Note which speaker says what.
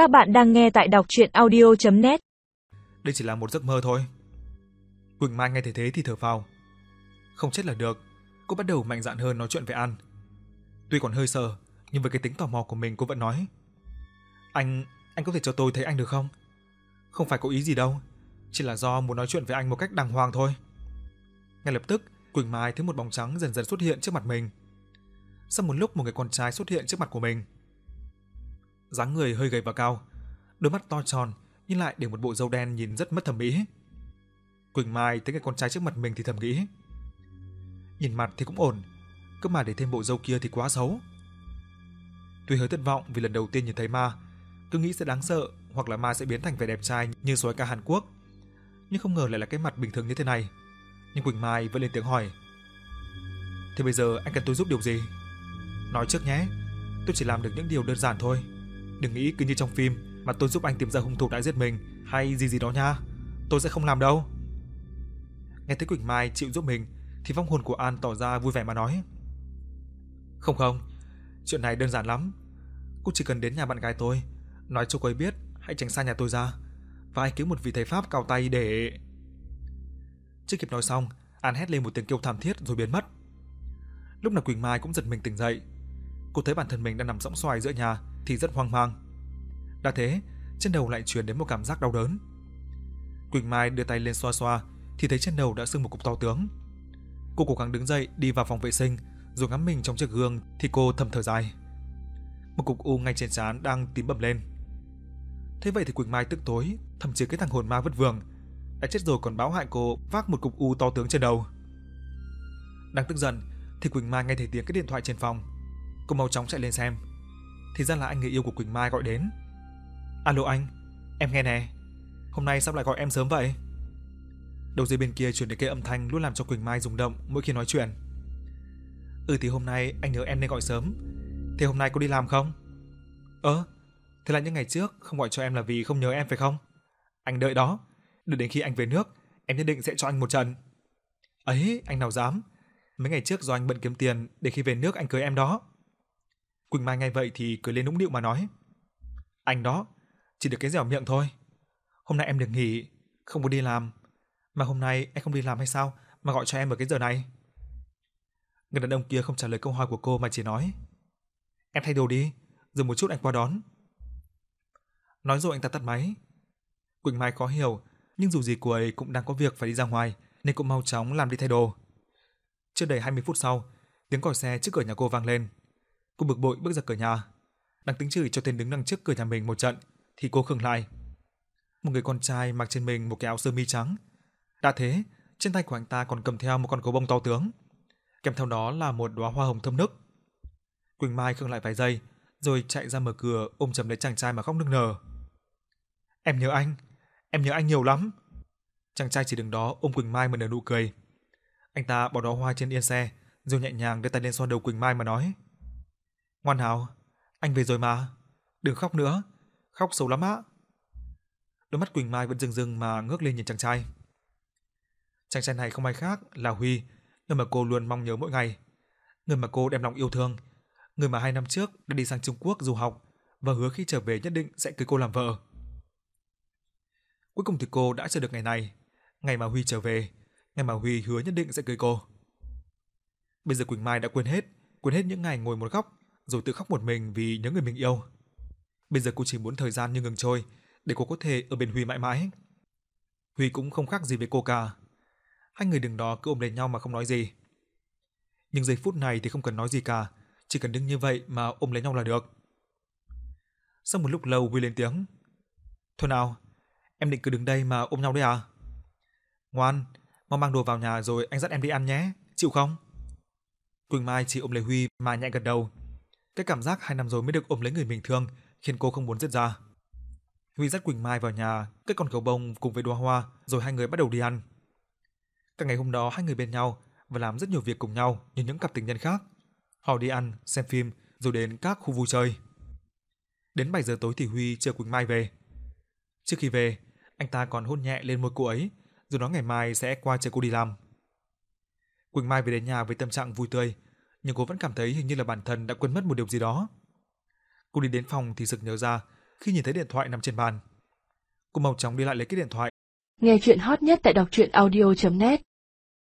Speaker 1: Các bạn đang nghe tại đọc audio net
Speaker 2: Đây chỉ là một giấc mơ thôi. Quỳnh Mai nghe thấy thế thì thở phào. Không chết là được, cô bắt đầu mạnh dạn hơn nói chuyện về An. Tuy còn hơi sợ, nhưng với cái tính tò mò của mình cô vẫn nói. Anh, anh có thể cho tôi thấy anh được không? Không phải có ý gì đâu, chỉ là do muốn nói chuyện với anh một cách đàng hoàng thôi. Ngay lập tức, Quỳnh Mai thấy một bóng trắng dần dần xuất hiện trước mặt mình. Sau một lúc một người con trai xuất hiện trước mặt của mình. Dáng người hơi gầy và cao, đôi mắt to tròn nhưng lại để một bộ râu đen nhìn rất mất thẩm mỹ. Quỳnh Mai thấy cái con trai trước mặt mình thì thầm nghĩ. Nhìn mặt thì cũng ổn, cứ mà để thêm bộ râu kia thì quá xấu. Tuy hơi thất vọng vì lần đầu tiên nhìn thấy ma, cứ nghĩ sẽ đáng sợ hoặc là ma sẽ biến thành vẻ đẹp trai như soái ca Hàn Quốc. Nhưng không ngờ lại là cái mặt bình thường như thế này. Nhưng Quỳnh Mai vẫn lên tiếng hỏi. Thế bây giờ anh cần tôi giúp điều gì? Nói trước nhé, tôi chỉ làm được những điều đơn giản thôi. Đừng nghĩ cứ như trong phim mà tôi giúp anh tìm ra hung thủ đã giết mình hay gì gì đó nha. Tôi sẽ không làm đâu. Nghe thấy Quỳnh Mai chịu giúp mình thì vong hồn của An tỏ ra vui vẻ mà nói. Không không, chuyện này đơn giản lắm. Cô chỉ cần đến nhà bạn gái tôi, nói cho cô ấy biết hãy tránh xa nhà tôi ra và hãy cứu một vị thầy pháp cao tay để chưa kịp nói xong, An hét lên một tiếng kêu thảm thiết rồi biến mất. Lúc nào Quỳnh Mai cũng giật mình tỉnh dậy. Cô thấy bản thân mình đang nằm sõng xoài giữa nhà thì rất hoang mang. Đã thế, trên đầu lại truyền đến một cảm giác đau đớn. Quỳnh Mai đưa tay lên xoa xoa thì thấy trên đầu đã sưng một cục to tướng. Cô cố gắng đứng dậy đi vào phòng vệ sinh rồi ngắm mình trong chiếc gương thì cô thầm thở dài. Một cục u ngay trên trán đang tím bầm lên. Thế vậy thì Quỳnh Mai tức tối, thậm chí cái thằng hồn ma vất vưởng đã chết rồi còn báo hại cô vác một cục u to tướng trên đầu. Đang tức giận thì Quỳnh Mai nghe thấy tiếng cái điện thoại trên phòng. Cô mau chóng chạy lên xem. Thì ra là anh người yêu của Quỳnh Mai gọi đến. "Alo anh, em nghe nè. Hôm nay sao lại gọi em sớm vậy?" Đầu dây bên kia truyền đến cái âm thanh luôn làm cho Quỳnh Mai rung động mỗi khi nói chuyện. "Ừ thì hôm nay anh nhớ em nên gọi sớm. Thế hôm nay có đi làm không?" "Ơ, thế là những ngày trước không gọi cho em là vì không nhớ em phải không?" "Anh đợi đó, đợi đến khi anh về nước, em nhất định sẽ cho anh một trận." "Ấy, anh nào dám. Mấy ngày trước do anh bận kiếm tiền để khi về nước anh cưới em đó." Quỳnh Mai nghe vậy thì cười lên nũng nịu mà nói: "Anh đó, chỉ được cái dẻo miệng thôi. Hôm nay em được nghỉ, không có đi làm, mà hôm nay anh không đi làm hay sao mà gọi cho em ở cái giờ này?" Người đàn ông kia không trả lời câu hỏi của cô mà chỉ nói: "Em thay đồ đi, rồi một chút anh qua đón." Nói rồi anh ta tắt máy. Quỳnh Mai khó hiểu, nhưng dù gì cô ấy cũng đang có việc phải đi ra ngoài nên cũng mau chóng làm đi thay đồ. Chưa đầy 20 phút sau, tiếng còi xe trước cửa nhà cô vang lên. Cô bực bội bước ra cửa nhà. Đang tính chửi cho tên đứng đằng trước cửa nhà mình một trận thì cô khựng lại. Một người con trai mặc trên mình một cái áo sơ mi trắng. Đã thế, trên tay của anh ta còn cầm theo một con gấu bông to tướng. Kèm theo đó là một đóa hoa hồng thơm nức. Quỳnh Mai khựng lại vài giây, rồi chạy ra mở cửa ôm chầm lấy chàng trai mà khóc nức nở. "Em nhớ anh, em nhớ anh nhiều lắm." Chàng trai chỉ đứng đó ôm Quỳnh Mai mà nở nụ cười. Anh ta bỏ đóa hoa trên yên xe, rồi nhẹ nhàng đưa tay lên xoa đầu Quỳnh Mai mà nói: "Ngoan hào, anh về rồi mà, đừng khóc nữa, khóc xấu lắm á." Đôi mắt Quỳnh Mai vẫn rưng rưng mà ngước lên nhìn chàng trai. Chàng trai này không ai khác là Huy, người mà cô luôn mong nhớ mỗi ngày, người mà cô đem lòng yêu thương, người mà hai năm trước đã đi sang Trung Quốc du học và hứa khi trở về nhất định sẽ cưới cô làm vợ. Cuối cùng thì cô đã chờ được ngày này, ngày mà Huy trở về, ngày mà Huy hứa nhất định sẽ cưới cô. Bây giờ Quỳnh Mai đã quên hết, quên hết những ngày ngồi một góc rồi tự khóc một mình vì nhớ người mình yêu. Bây giờ cô chỉ muốn thời gian như ngừng trôi để cô có thể ở bên Huy mãi mãi. Huy cũng không khác gì với cô cả. Hai người đứng đó cứ ôm lấy nhau mà không nói gì. Nhưng giây phút này thì không cần nói gì cả, chỉ cần đứng như vậy mà ôm lấy nhau là được. Sau một lúc lâu Huy lên tiếng. Thôi nào, em định cứ đứng đây mà ôm nhau đấy à? Ngoan, mau mang đồ vào nhà rồi anh dắt em đi ăn nhé, chịu không? Quỳnh Mai chỉ ôm lấy Huy mà nhẹ gật đầu. Cái cảm giác hai năm rồi mới được ôm lấy người mình thương khiến cô không muốn dứt ra. Huy dắt Quỳnh Mai vào nhà, cất con gấu bông cùng với đóa hoa, rồi hai người bắt đầu đi ăn. Cả ngày hôm đó hai người bên nhau và làm rất nhiều việc cùng nhau như những cặp tình nhân khác. Họ đi ăn, xem phim, rồi đến các khu vui chơi. Đến 7 giờ tối thì Huy chờ Quỳnh Mai về. Trước khi về, anh ta còn hôn nhẹ lên môi cô ấy, rồi nói ngày mai sẽ qua chờ cô đi làm. Quỳnh Mai về đến nhà với tâm trạng vui tươi, nhưng cô vẫn cảm thấy hình như là bản thân đã quên mất một điều gì đó. Cô đi đến phòng thì sực nhớ ra, khi nhìn thấy điện thoại nằm trên bàn. Cô mau chóng đi lại lấy cái điện thoại.
Speaker 3: Nghe chuyện hot nhất tại đọc truyện audio.net